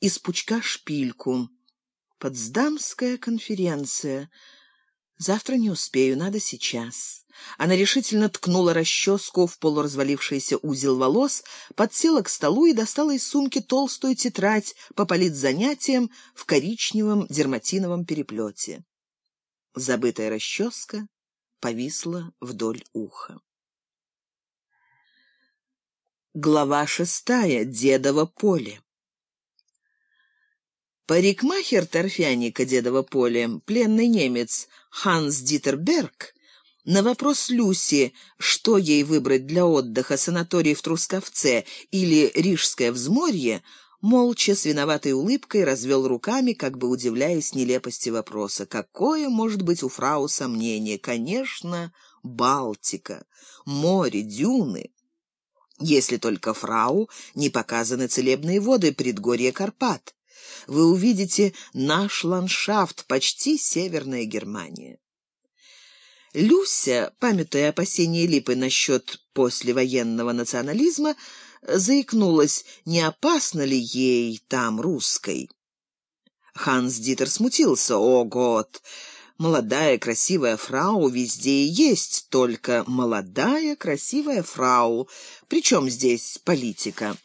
из пучка шпильку. Потсдамская конференция. Завтра не успею, надо сейчас. Она решительно ткнула расческу в полуразвалившийся узел волос, подсела к столу и достала из сумки толстую тетрадь по политзанятиям в коричневом дерматиновом переплете. Забытая расческа повисла вдоль уха. Глава шестая. Дедово поле. Парикмахер торфяника Дедово поле, пленный немец Ханс Дитерберг, на вопрос Люси, что ей выбрать для отдыха, санаторий в Трусковце или Рижское взморье, молча с виноватой улыбкой развел руками, как бы удивляясь нелепости вопроса. Какое может быть у фрау сомнение? Конечно, Балтика, море, дюны если только фрау не показаны целебные воды предгорья Карпат. Вы увидите наш ландшафт, почти северная Германия. Люся, памятуя опасения Липы насчет послевоенного национализма, заикнулась, не опасно ли ей там русской. Ханс Дитер смутился. «О, год! Молодая красивая фрау везде и есть, только молодая красивая фрау. Причем здесь политика?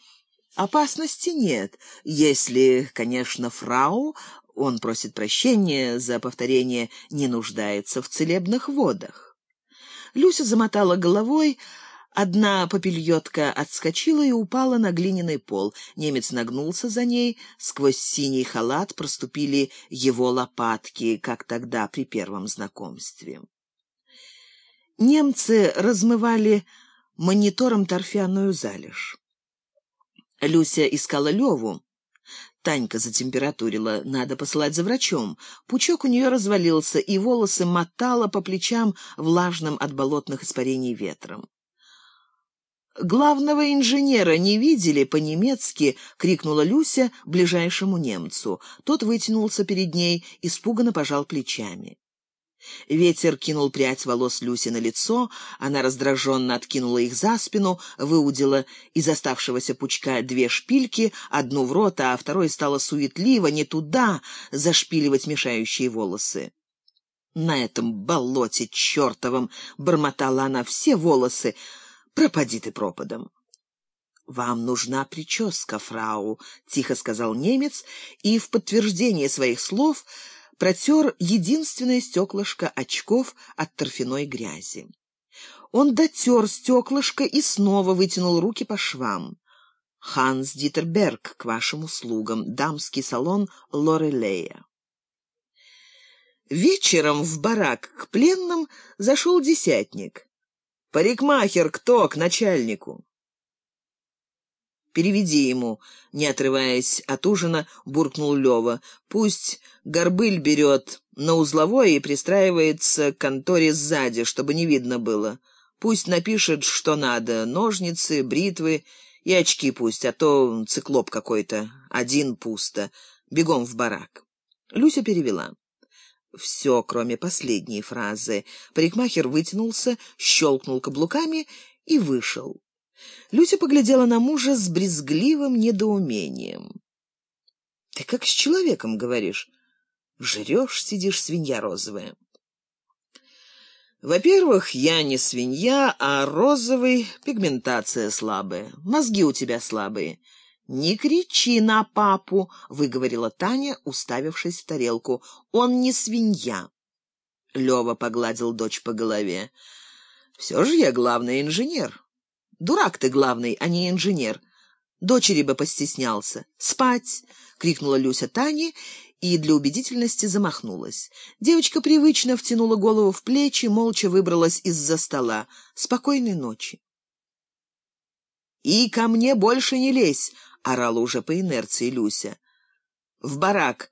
Опасности нет, если, конечно, фрау, он просит прощения за повторение, не нуждается в целебных водах. Люся замотала головой, Одна попельотка отскочила и упала на глиняный пол. Немец нагнулся за ней, сквозь синий халат проступили его лопатки, как тогда при первом знакомстве. Немцы размывали монитором торфяную залежь. Люся искала Леву. Танька затемпературила, надо посылать за врачом. Пучок у нее развалился, и волосы мотало по плечам влажным от болотных испарений ветром. «Главного инженера не видели по-немецки!» — крикнула Люся ближайшему немцу. Тот вытянулся перед ней, испуганно пожал плечами. Ветер кинул прядь волос Люси на лицо, она раздраженно откинула их за спину, выудила из оставшегося пучка две шпильки, одну в рот, а второй стала суетливо, не туда, зашпиливать мешающие волосы. «На этом болоте чертовом!» — бормотала она все волосы, Пропади ты пропадом. «Вам нужна прическа, фрау», — тихо сказал немец, и в подтверждение своих слов протер единственное стеклышко очков от торфяной грязи. Он дотер стеклышко и снова вытянул руки по швам. «Ханс Дитерберг, к вашим услугам, дамский салон Лорелея». Вечером в барак к пленным зашел десятник. «Парикмахер кто к начальнику?» «Переведи ему», — не отрываясь от ужина, буркнул Лева. «Пусть горбыль берет на узловой и пристраивается к конторе сзади, чтобы не видно было. Пусть напишет, что надо, ножницы, бритвы и очки пусть, а то циклоп какой-то, один пусто. Бегом в барак». Люся перевела. Все, кроме последней фразы. Парикмахер вытянулся, щелкнул каблуками и вышел. Люся поглядела на мужа с брезгливым недоумением. — Ты как с человеком говоришь. Жрешь, сидишь, свинья розовая. Во-первых, я не свинья, а розовый — пигментация слабая. Мозги у тебя слабые. «Не кричи на папу», — выговорила Таня, уставившись в тарелку. «Он не свинья». Лёва погладил дочь по голове. «Все же я главный инженер. Дурак ты главный, а не инженер. Дочери бы постеснялся. Спать!» — крикнула Люся Тане и для убедительности замахнулась. Девочка привычно втянула голову в плечи, молча выбралась из-за стола. «Спокойной ночи!» «И ко мне больше не лезь!» — орала уже по инерции Люся. «В барак!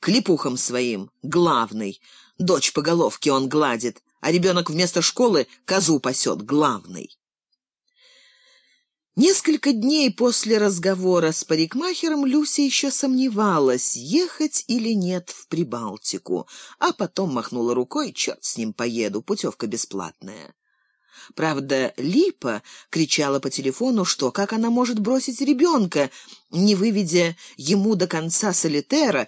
Клепухам своим! Главный! Дочь по головке он гладит, а ребенок вместо школы козу пасет! Главный!» Несколько дней после разговора с парикмахером Люся еще сомневалась, ехать или нет в Прибалтику, а потом махнула рукой, черт с ним поеду, путевка бесплатная. Правда, Липа кричала по телефону, что как она может бросить ребенка, не выведя ему до конца солитера